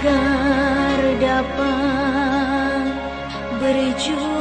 agar dapat berjuang.